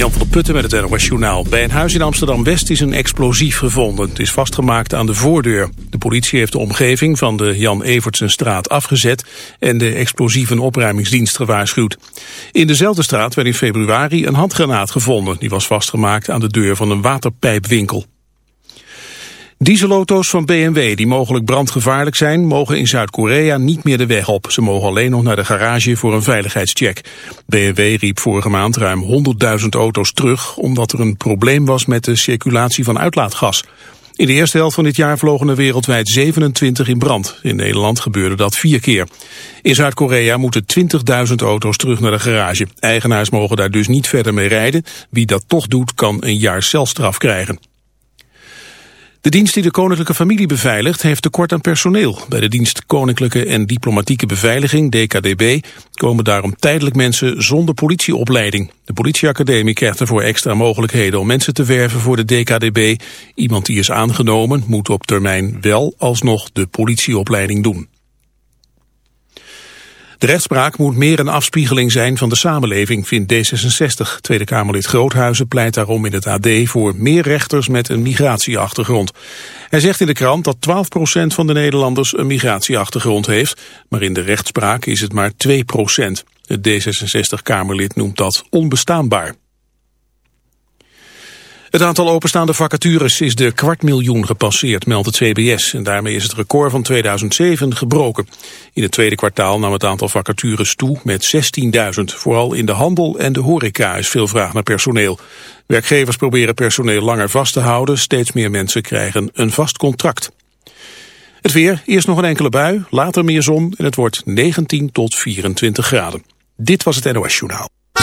Jan van der Putten met het NOS Journaal. Bij een huis in Amsterdam-West is een explosief gevonden. Het is vastgemaakt aan de voordeur. De politie heeft de omgeving van de Jan Evertsenstraat afgezet... en de explosieve opruimingsdienst gewaarschuwd. In dezelfde straat werd in februari een handgranaat gevonden. Die was vastgemaakt aan de deur van een waterpijpwinkel. Dieselauto's van BMW die mogelijk brandgevaarlijk zijn... mogen in Zuid-Korea niet meer de weg op. Ze mogen alleen nog naar de garage voor een veiligheidscheck. BMW riep vorige maand ruim 100.000 auto's terug... omdat er een probleem was met de circulatie van uitlaatgas. In de eerste helft van dit jaar vlogen er wereldwijd 27 in brand. In Nederland gebeurde dat vier keer. In Zuid-Korea moeten 20.000 auto's terug naar de garage. Eigenaars mogen daar dus niet verder mee rijden. Wie dat toch doet kan een jaar celstraf krijgen. De dienst die de koninklijke familie beveiligt heeft tekort aan personeel. Bij de dienst Koninklijke en Diplomatieke Beveiliging, DKDB, komen daarom tijdelijk mensen zonder politieopleiding. De politieacademie krijgt ervoor extra mogelijkheden om mensen te werven voor de DKDB. Iemand die is aangenomen moet op termijn wel alsnog de politieopleiding doen. De rechtspraak moet meer een afspiegeling zijn van de samenleving, vindt D66. Tweede Kamerlid Groothuizen pleit daarom in het AD voor meer rechters met een migratieachtergrond. Hij zegt in de krant dat 12% van de Nederlanders een migratieachtergrond heeft, maar in de rechtspraak is het maar 2%. Het D66-Kamerlid noemt dat onbestaanbaar. Het aantal openstaande vacatures is de kwart miljoen gepasseerd, meldt het CBS. En daarmee is het record van 2007 gebroken. In het tweede kwartaal nam het aantal vacatures toe met 16.000. Vooral in de handel en de horeca is veel vraag naar personeel. Werkgevers proberen personeel langer vast te houden. Steeds meer mensen krijgen een vast contract. Het weer, eerst nog een enkele bui, later meer zon en het wordt 19 tot 24 graden. Dit was het NOS Journaal.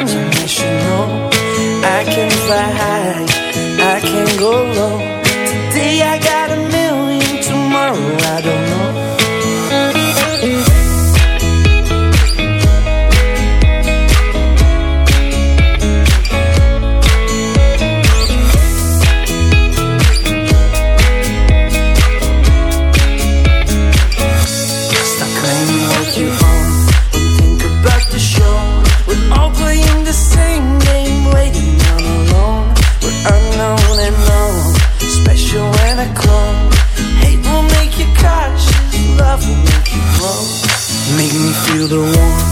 times I wish know I can fly high, I can go low. Today I got a million, tomorrow I don't the one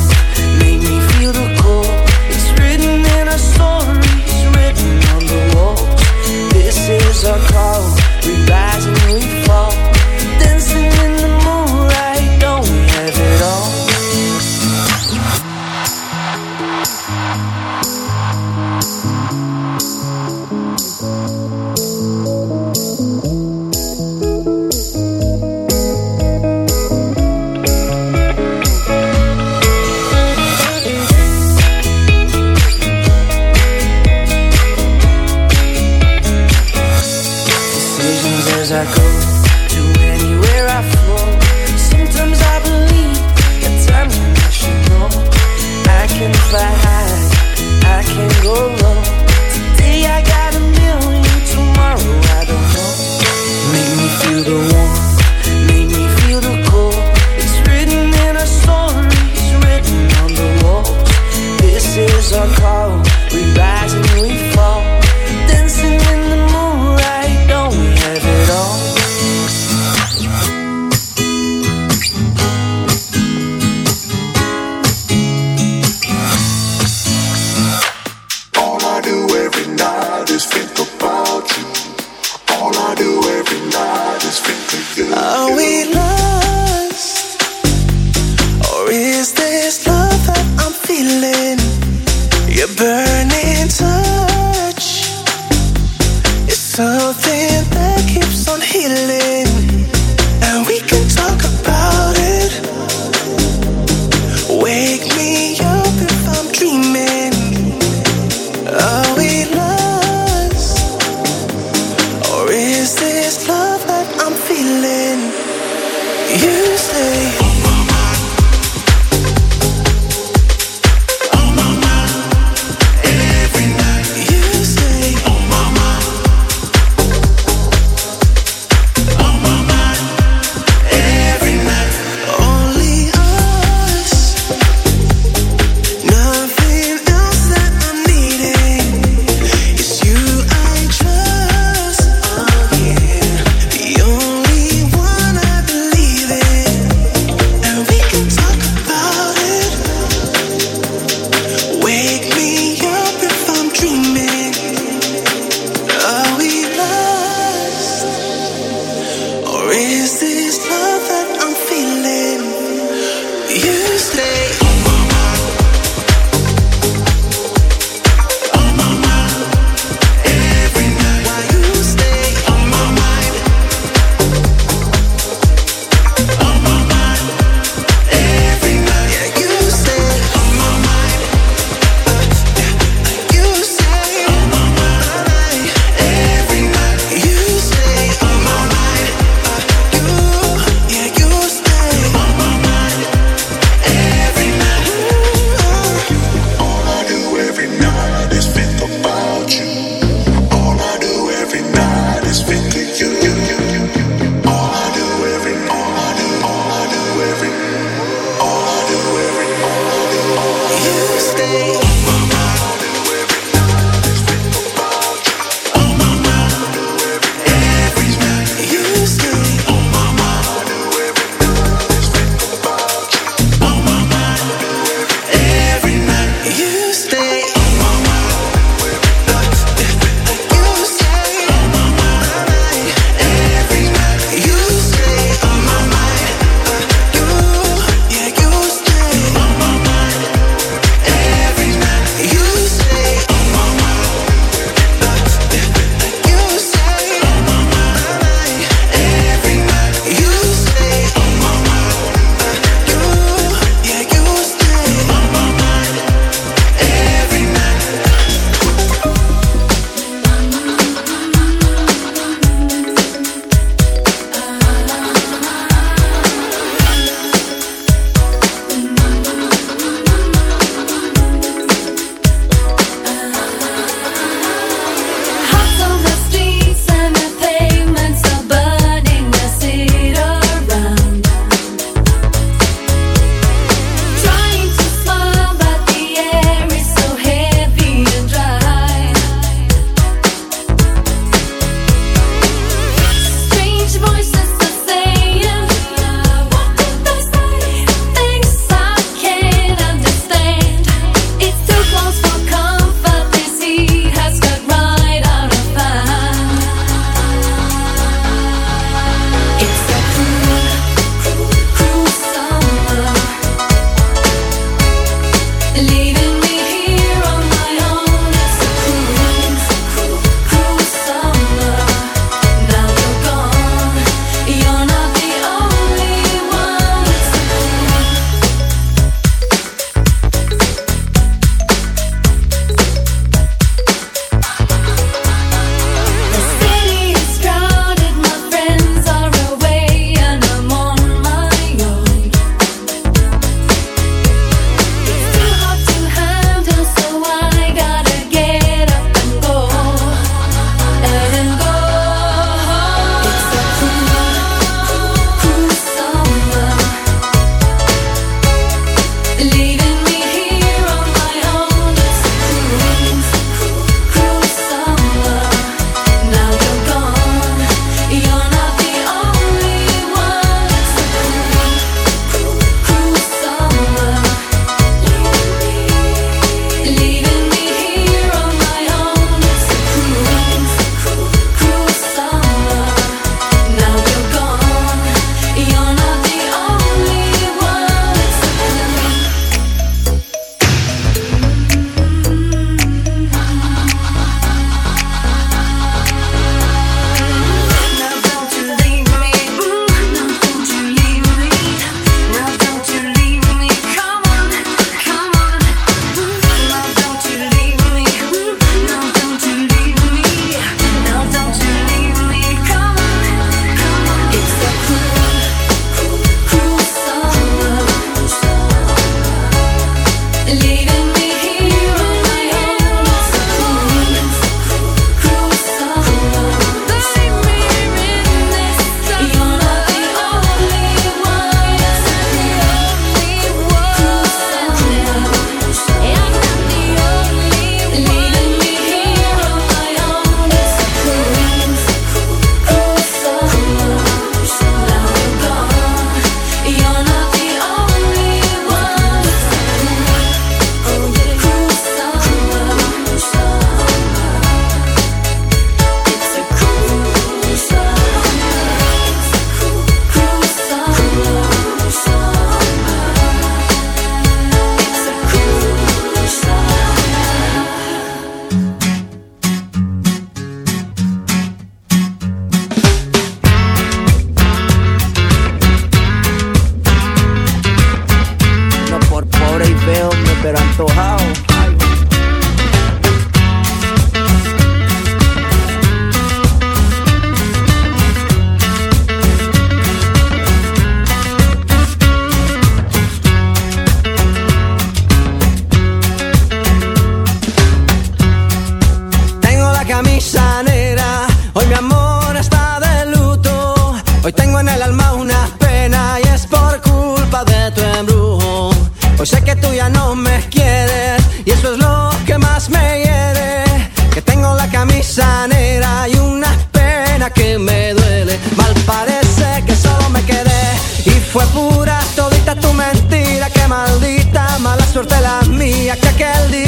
que me duele. Mal parece que solo me quedé y fue pura todita tu mentira. Que maldita mala suerte la mía que aquel día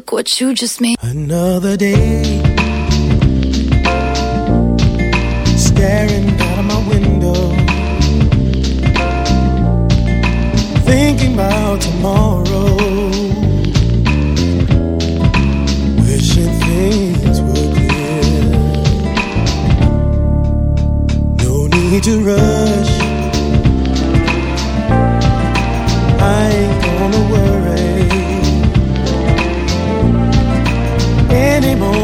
Look what you just made. Another day, staring out of my window, thinking about tomorrow, wishing things were clear. No need to rush.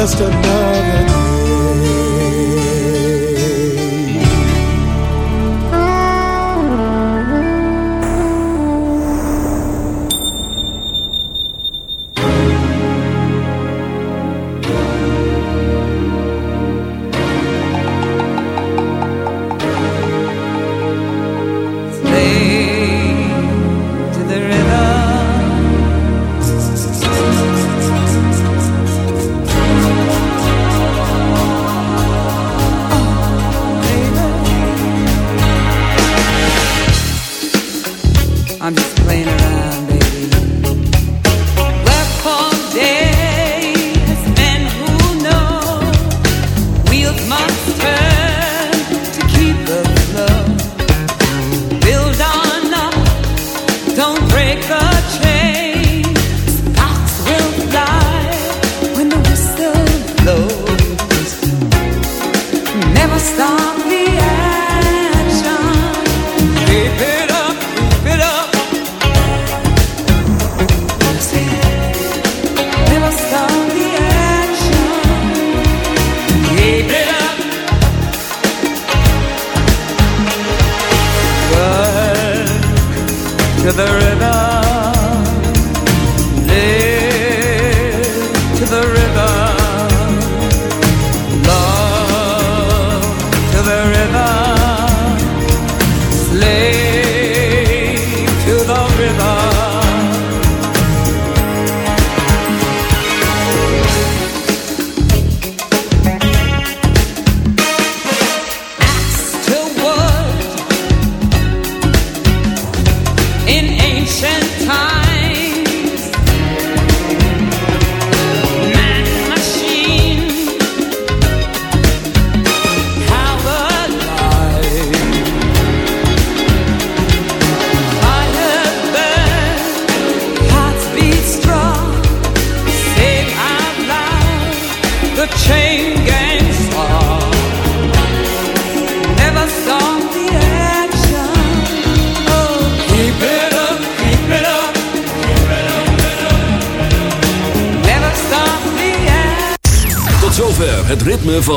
just enough.